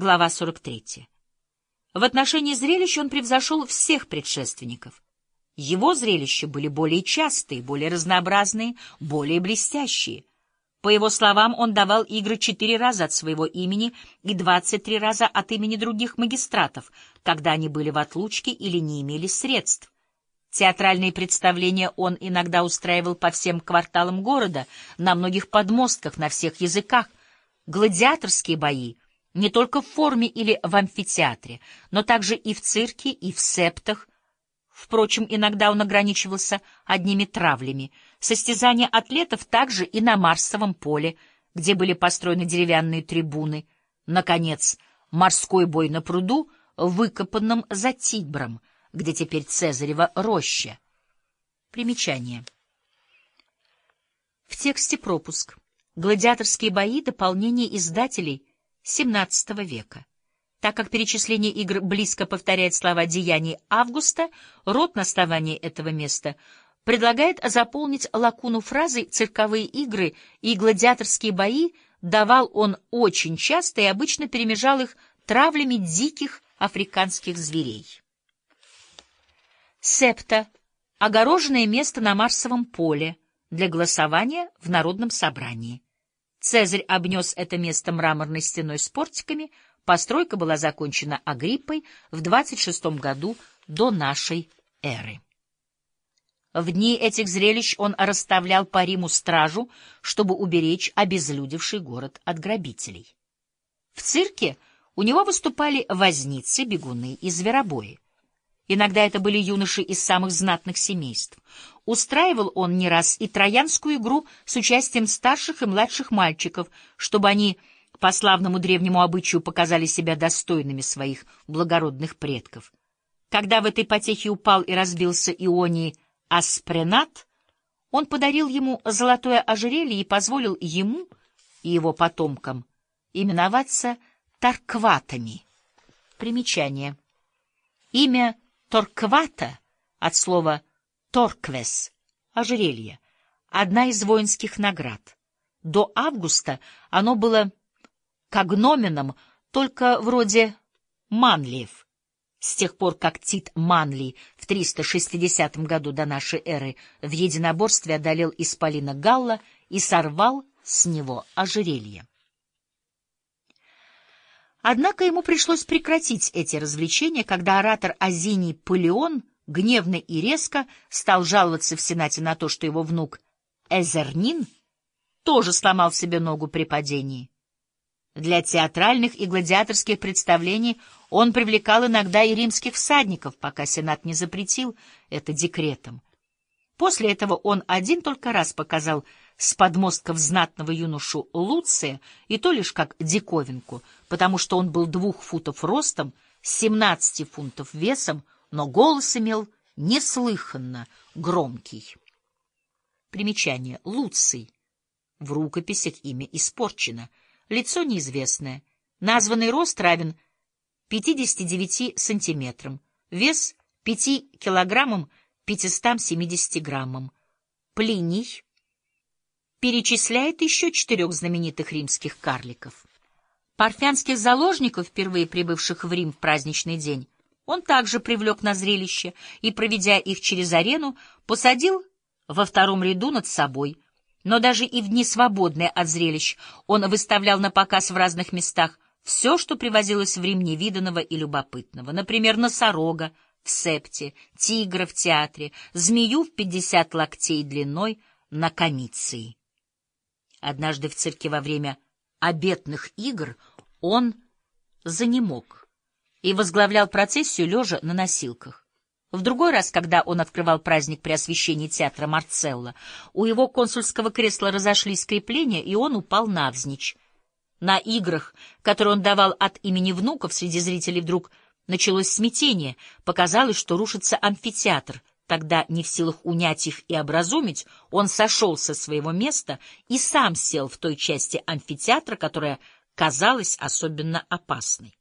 Глава 43. В отношении зрелищ он превзошел всех предшественников. Его зрелища были более частые, более разнообразные, более блестящие. По его словам, он давал игры четыре раза от своего имени и двадцать три раза от имени других магистратов, когда они были в отлучке или не имели средств. Театральные представления он иногда устраивал по всем кварталам города, на многих подмостках, на всех языках. Гладиаторские бои не только в форме или в амфитеатре, но также и в цирке, и в септах. Впрочем, иногда он ограничивался одними травлями. Состязания атлетов также и на Марсовом поле, где были построены деревянные трибуны. Наконец, морской бой на пруду, выкопанном за Тибром — где теперь Цезарева роща. Примечание. В тексте пропуск. Гладиаторские бои — дополнение издателей XVII века. Так как перечисление игр близко повторяет слова деяний Августа, род наставания этого места предлагает заполнить лакуну фразой «цирковые игры» и «гладиаторские бои» давал он очень часто и обычно перемежал их травлями диких африканских зверей. Септа — огороженное место на Марсовом поле для голосования в Народном собрании. Цезарь обнес это место мраморной стеной с портиками, постройка была закончена Агриппой в 26 году до нашей эры. В дни этих зрелищ он расставлял по Риму стражу, чтобы уберечь обезлюдевший город от грабителей. В цирке у него выступали возницы, бегуны и зверобои. Иногда это были юноши из самых знатных семейств. Устраивал он не раз и троянскую игру с участием старших и младших мальчиков, чтобы они по славному древнему обычаю показали себя достойными своих благородных предков. Когда в этой потехе упал и разбился Ионий Аспренат, он подарил ему золотое ожерелье и позволил ему и его потомкам именоваться Таркватами. Примечание. Имя Торквата от слова торквес — ожерелье, одна из воинских наград. До августа оно было когноменом только вроде Манлиев. С тех пор, как Тит Манли в 360 году до нашей эры в единоборстве одолел исполина Галла и сорвал с него ожерелье. Однако ему пришлось прекратить эти развлечения, когда оратор Азиний Палеон гневно и резко стал жаловаться в Сенате на то, что его внук Эзернин тоже сломал себе ногу при падении. Для театральных и гладиаторских представлений он привлекал иногда и римских всадников, пока Сенат не запретил это декретом. После этого он один только раз показал с подмостков знатного юношу Луция, и то лишь как диковинку, потому что он был двух футов ростом, семнадцати фунтов весом, но голос имел неслыханно громкий. Примечание. Луций. В рукописях имя испорчено. Лицо неизвестное. Названный рост равен 59 сантиметрам. Вес 5 килограммам 570 граммам. Плиний перечисляет еще четырех знаменитых римских карликов. Парфянских заложников, впервые прибывших в Рим в праздничный день, он также привлек на зрелище и, проведя их через арену, посадил во втором ряду над собой. Но даже и в дни свободные от зрелищ он выставлял на показ в разных местах все, что привозилось в Рим невиданного и любопытного, например, носорога в септе, тигра в театре, змею в пятьдесят локтей длиной на комиции. Однажды в цирке во время обетных игр он занемог и возглавлял процессию лежа на носилках. В другой раз, когда он открывал праздник при освящении театра Марцелла, у его консульского кресла разошлись крепления, и он упал навзничь. На играх, которые он давал от имени внуков, среди зрителей вдруг началось смятение, показалось, что рушится амфитеатр, Тогда, не в силах унять их и образумить, он сошел со своего места и сам сел в той части амфитеатра, которая казалась особенно опасной.